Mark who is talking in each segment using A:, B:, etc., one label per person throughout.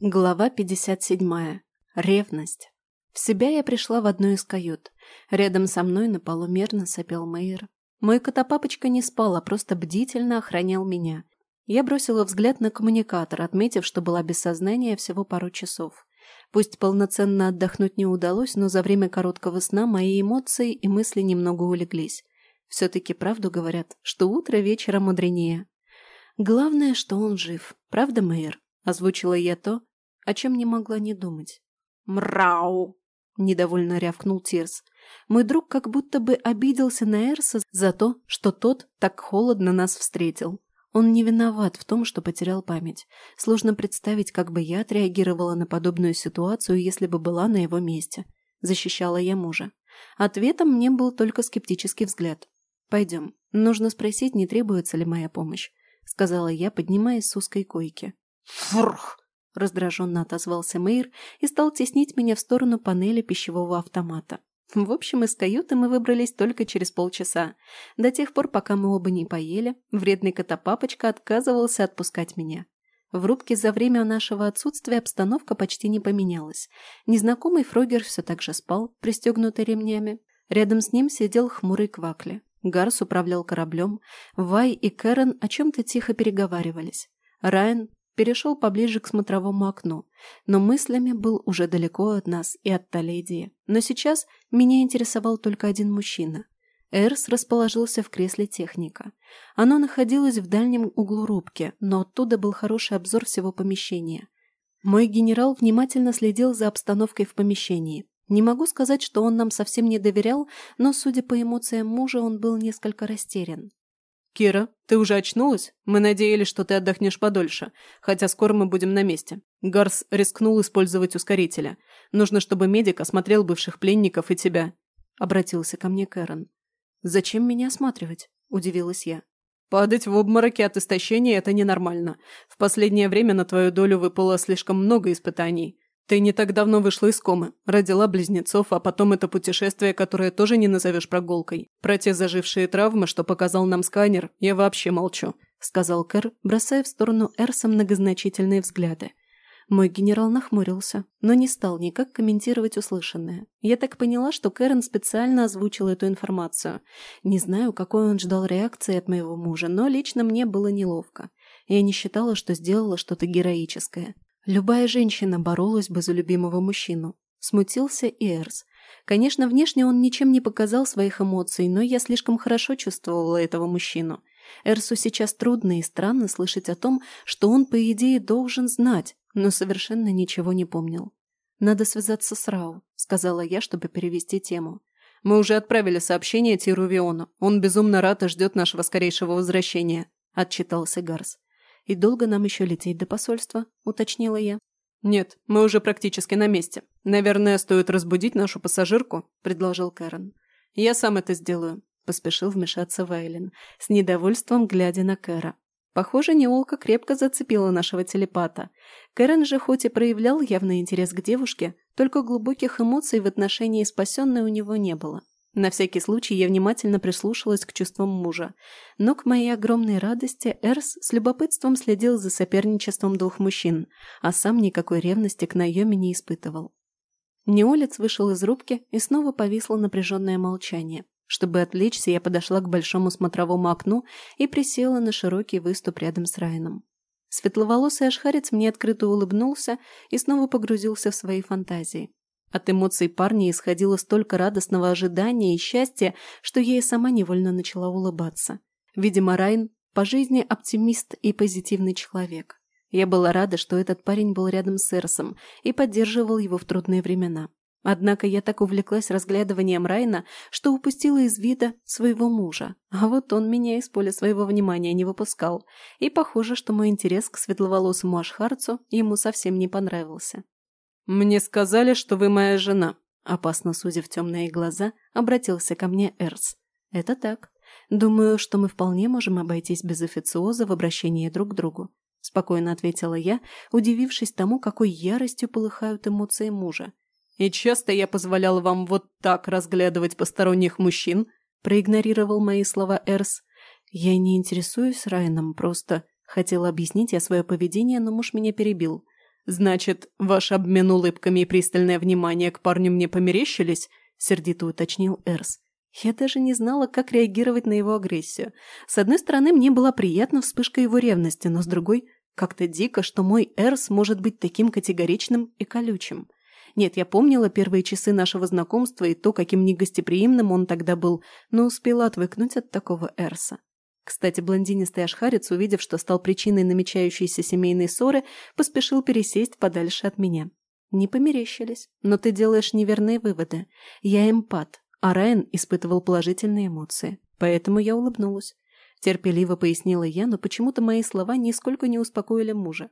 A: Глава 57. Ревность. В себя я пришла в одну из кают. Рядом со мной на полу мерно сопел Мэйр. Мой котопапочка не спал, а просто бдительно охранял меня. Я бросила взгляд на коммуникатор, отметив, что была без сознания всего пару часов. Пусть полноценно отдохнуть не удалось, но за время короткого сна мои эмоции и мысли немного улеглись. Все-таки правду говорят, что утро вечера мудренее. Главное, что он жив. Правда, Мэйр? Озвучила я то, о чем не могла не думать. «Мрау!» – недовольно рявкнул Тирс. Мой друг как будто бы обиделся на Эрса за то, что тот так холодно нас встретил. Он не виноват в том, что потерял память. Сложно представить, как бы я отреагировала на подобную ситуацию, если бы была на его месте. Защищала я мужа. Ответом мне был только скептический взгляд. «Пойдем. Нужно спросить, не требуется ли моя помощь», — сказала я, поднимаясь с узкой койки.
B: «Фурх!» — раздраженно отозвался Мэйр и стал теснить меня в сторону панели пищевого автомата.
A: В общем, из каюты мы выбрались только через полчаса. До тех пор, пока мы оба не поели, вредный котопапочка отказывался отпускать меня. В рубке за время нашего отсутствия обстановка почти не поменялась. Незнакомый Фрогер все так же спал, пристегнутый ремнями. Рядом с ним сидел хмурый Квакли. Гарс управлял кораблем. Вай и Кэрон о чем-то тихо переговаривались. Райан перешел поближе к смотровому окну, но мыслями был уже далеко от нас и от Толедии. Но сейчас меня интересовал только один мужчина. Эрс расположился в кресле техника. Оно находилось в дальнем углу рубки, но оттуда был хороший обзор всего помещения. Мой генерал внимательно следил за обстановкой в помещении. Не могу сказать, что он нам совсем не доверял, но, судя по эмоциям мужа, он был несколько растерян.
B: «Кира, ты уже очнулась? Мы надеялись, что ты отдохнешь подольше, хотя скоро мы будем на месте». Гарс рискнул использовать ускорителя. «Нужно, чтобы медик осмотрел бывших пленников и тебя», — обратился ко мне Кэрон.
A: «Зачем меня осматривать?» — удивилась я.
B: «Падать в обмороке от истощения – это ненормально. В последнее время на твою долю выпало слишком много испытаний. Ты не так давно вышла из комы, родила близнецов, а потом это путешествие, которое тоже не назовешь прогулкой. Про те зажившие травмы, что показал нам сканер, я вообще молчу», – сказал Кэр, бросая в сторону Эрса многозначительные взгляды.
A: Мой генерал нахмурился, но не стал никак комментировать услышанное. Я так поняла, что Кэрон специально озвучил эту информацию. Не знаю, какой он ждал реакции от моего мужа, но лично мне было неловко. Я не считала, что сделала что-то героическое. Любая женщина боролась бы за любимого мужчину. Смутился и Эрс. Конечно, внешне он ничем не показал своих эмоций, но я слишком хорошо чувствовала этого мужчину. Эрсу сейчас трудно и странно слышать о том, что он, по идее, должен знать, но совершенно ничего не помнил. «Надо связаться с Рау», — сказала я, чтобы перевести тему.
B: «Мы уже отправили сообщение Тиру Виону. Он безумно рад и ждет нашего скорейшего возвращения», — отчитался Гарс.
A: «И долго нам еще лететь до посольства?» – уточнила я.
B: «Нет, мы уже практически на месте. Наверное, стоит разбудить нашу пассажирку», – предложил Кэрон. «Я сам это сделаю», – поспешил вмешаться Вайлен, с недовольством глядя на Кэра. Похоже, Неолка крепко зацепила нашего телепата. Кэрон же хоть и проявлял явный интерес к девушке, только глубоких эмоций в отношении спасенной у него не было. На всякий случай я внимательно прислушалась к чувствам мужа. Но, к моей огромной радости, Эрс с любопытством следил за соперничеством двух мужчин, а сам никакой ревности к Найоме не испытывал. Неолец вышел из рубки, и снова повисло напряженное молчание. Чтобы отвлечься, я подошла к большому смотровому окну и присела на широкий выступ рядом с Райаном. Светловолосый ашхарец мне открыто улыбнулся и снова погрузился в свои фантазии. От эмоций парня исходило столько радостного ожидания и счастья, что я и сама невольно начала улыбаться. Видимо, Райн по жизни оптимист и позитивный человек. Я была рада, что этот парень был рядом с Эрсом и поддерживал его в трудные времена. Однако я так увлеклась разглядыванием Райна, что упустила из вида своего мужа. А вот он меня из поля своего внимания не выпускал. И похоже, что мой интерес к светловолосому Ашхарцу ему совсем не понравился. «Мне сказали, что вы моя жена», – опасно судя темные глаза, обратился ко мне Эрс.
A: «Это так. Думаю, что мы вполне можем обойтись без официоза в обращении друг к другу», – спокойно ответила я, удивившись тому, какой яростью полыхают эмоции мужа.
B: «И часто я позволял вам вот так разглядывать посторонних мужчин?» – проигнорировал мои слова Эрс.
A: Я не интересуюсь Райаном, просто хотела объяснить я свое поведение, но муж меня перебил.
B: «Значит, ваш обмен улыбками и пристальное внимание к парню мне померещились?» – сердито уточнил Эрс.
A: Я даже не знала, как реагировать на его агрессию. С одной стороны, мне была приятна вспышка его ревности, но с другой – как-то дико, что мой Эрс может быть таким категоричным и колючим. Нет, я помнила первые часы нашего знакомства и то, каким негостеприимным он тогда был, но успела отвыкнуть от такого Эрса. Кстати, блондинистый ашхарец, увидев, что стал причиной намечающейся семейной ссоры, поспешил пересесть подальше от меня. Не померещились, но ты делаешь неверные выводы. Я эмпат, а Райан испытывал положительные эмоции. Поэтому я улыбнулась. Терпеливо пояснила я, но почему-то мои слова нисколько не успокоили мужа.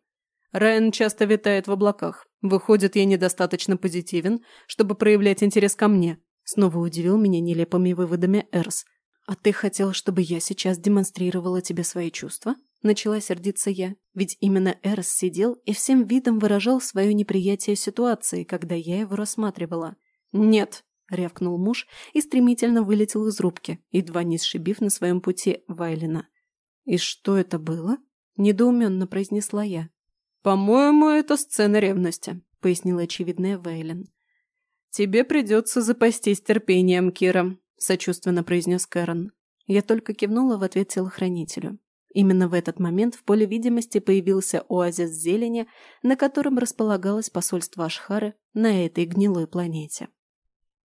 B: Райан часто витает в облаках. Выходит, я недостаточно позитивен, чтобы проявлять интерес ко мне. Снова удивил меня нелепыми выводами Эрс.
A: «А ты хотел, чтобы я сейчас демонстрировала тебе свои чувства?» Начала сердиться я, ведь именно Эрс сидел и всем видом выражал свое неприятие ситуации, когда я его рассматривала.
B: «Нет»,
A: рявкнул муж и стремительно вылетел из рубки, едва не сшибив на своем пути Вайлина. «И что это было?» – недоуменно произнесла я.
B: «По-моему, это сцена ревности», – пояснила очевидная Вейлин. «Тебе придется запастись терпением, Кира», – сочувственно произнес Кэрон.
A: Я только кивнула в ответ телохранителю. Именно в этот момент в поле видимости появился оазис зелени, на котором располагалось посольство Ашхары на этой гнилой планете.